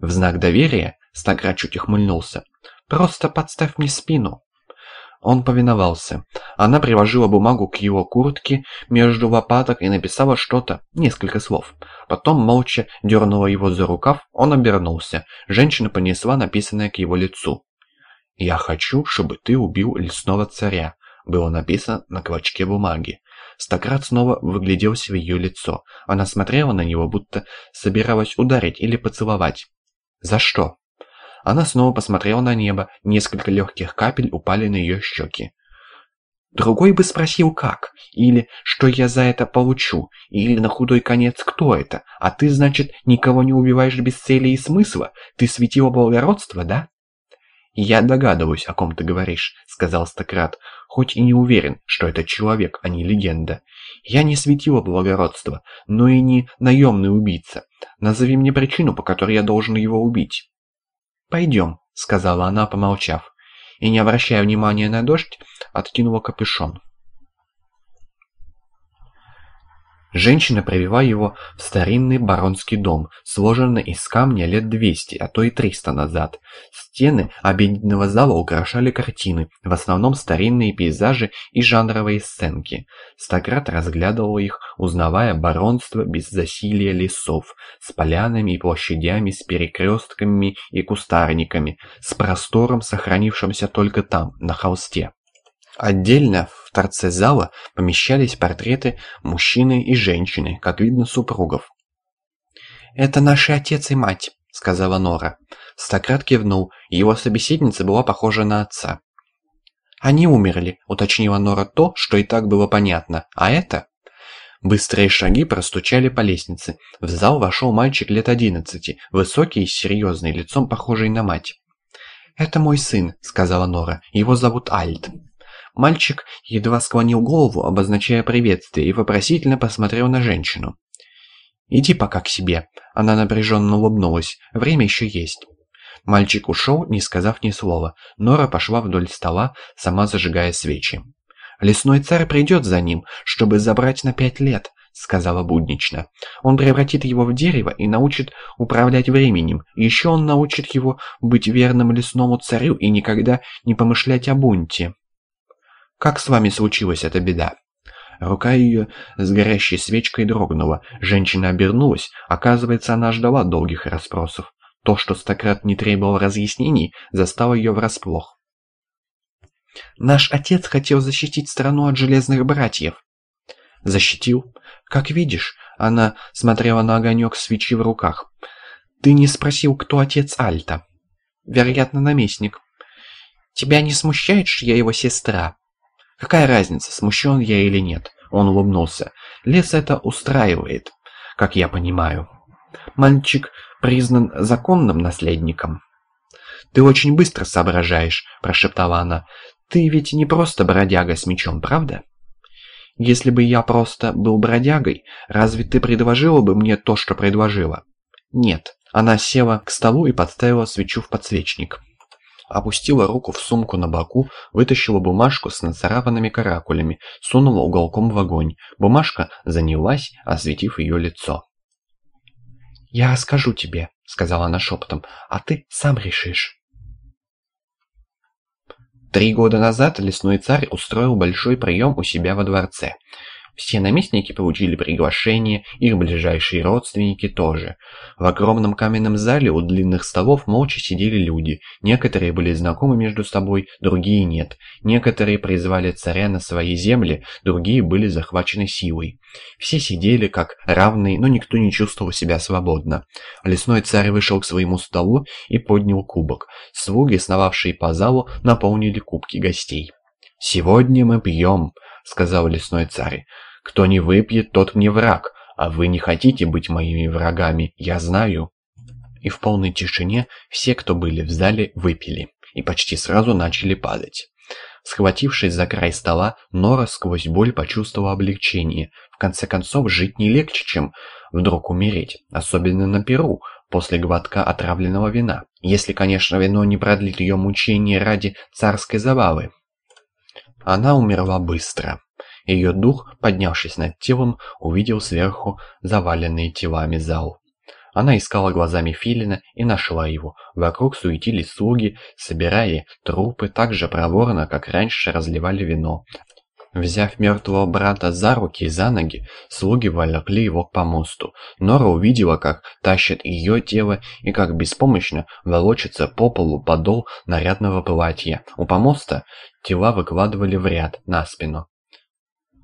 В знак доверия Стократ чуть ухмыльнулся. «Просто подставь мне спину». Он повиновался. Она приложила бумагу к его куртке между лопаток и написала что-то, несколько слов. Потом молча дернула его за рукав, он обернулся. Женщина понесла написанное к его лицу. «Я хочу, чтобы ты убил лесного царя», было написано на клочке бумаги. Стократ снова выгляделся в ее лицо. Она смотрела на него, будто собиралась ударить или поцеловать. «За что?» Она снова посмотрела на небо, несколько легких капель упали на ее щеки. Другой бы спросил, как, или что я за это получу, или на худой конец, кто это, а ты, значит, никого не убиваешь без цели и смысла, ты светила благородства, да? «Я догадываюсь, о ком ты говоришь», — сказал Стократ, хоть и не уверен, что это человек, а не легенда. «Я не светила благородства, но и не наемный убийца. Назови мне причину, по которой я должен его убить». «Пойдем», — сказала она, помолчав, и, не обращая внимания на дождь, откинула капюшон. Женщина привела его в старинный баронский дом, сложенный из камня лет 200, а то и 300 назад. Стены обеденного зала украшали картины, в основном старинные пейзажи и жанровые сценки. Стократ разглядывал их, узнавая баронство без засилия лесов, с полянами и площадями, с перекрестками и кустарниками, с простором, сохранившимся только там, на холсте. Отдельно в торце зала помещались портреты мужчины и женщины, как видно, супругов. «Это наши отец и мать», — сказала Нора. Стократ кивнул, его собеседница была похожа на отца. «Они умерли», — уточнила Нора то, что и так было понятно. «А это?» Быстрые шаги простучали по лестнице. В зал вошел мальчик лет одиннадцати, высокий и серьезный, лицом похожий на мать. «Это мой сын», — сказала Нора. «Его зовут Альт». Мальчик едва склонил голову, обозначая приветствие, и вопросительно посмотрел на женщину. «Иди пока к себе», — она напряженно улыбнулась, «время еще есть». Мальчик ушел, не сказав ни слова. Нора пошла вдоль стола, сама зажигая свечи. «Лесной царь придет за ним, чтобы забрать на пять лет», — сказала буднично. «Он превратит его в дерево и научит управлять временем. Еще он научит его быть верным лесному царю и никогда не помышлять о бунте». Как с вами случилась эта беда?» Рука ее с горящей свечкой дрогнула. Женщина обернулась. Оказывается, она ждала долгих расспросов. То, что Стократ не требовал разъяснений, застало ее врасплох. «Наш отец хотел защитить страну от железных братьев». «Защитил? Как видишь?» Она смотрела на огонек свечи в руках. «Ты не спросил, кто отец Альта?» «Вероятно, наместник». «Тебя не смущает, что я его сестра?» Какая разница, смущен я или нет? Он улыбнулся. Лес это устраивает, как я понимаю. Мальчик признан законным наследником. «Ты очень быстро соображаешь», – прошептала она. «Ты ведь не просто бродяга с мечом, правда?» «Если бы я просто был бродягой, разве ты предложила бы мне то, что предложила?» «Нет». Она села к столу и подставила свечу в подсвечник опустила руку в сумку на боку, вытащила бумажку с нацарапанными каракулями, сунула уголком в огонь. Бумажка занялась, осветив ее лицо. «Я расскажу тебе», — сказала она шепотом, — «а ты сам решишь». Три года назад лесной царь устроил большой прием у себя во дворце. Все наместники получили приглашение, их ближайшие родственники тоже. В огромном каменном зале у длинных столов молча сидели люди. Некоторые были знакомы между собой, другие нет. Некоторые призвали царя на свои земли, другие были захвачены силой. Все сидели как равные, но никто не чувствовал себя свободно. Лесной царь вышел к своему столу и поднял кубок. Слуги, сновавшие по залу, наполнили кубки гостей. «Сегодня мы пьем», — сказал лесной царь. Кто не выпьет, тот мне враг, а вы не хотите быть моими врагами, я знаю». И в полной тишине все, кто были в зале, выпили, и почти сразу начали падать. Схватившись за край стола, Нора сквозь боль почувствовала облегчение. В конце концов, жить не легче, чем вдруг умереть, особенно на Перу, после глотка отравленного вина. Если, конечно, вино не продлит ее мучения ради царской забавы. Она умерла быстро. Ее дух, поднявшись над телом, увидел сверху заваленный телами зал. Она искала глазами Филина и нашла его. Вокруг суетились слуги, собирая трупы так же проворно, как раньше разливали вино. Взяв мертвого брата за руки и за ноги, слуги волокли его к помосту. Нора увидела, как тащат ее тело и как беспомощно волочится по полу подол нарядного платья. У помоста тела выкладывали в ряд, на спину.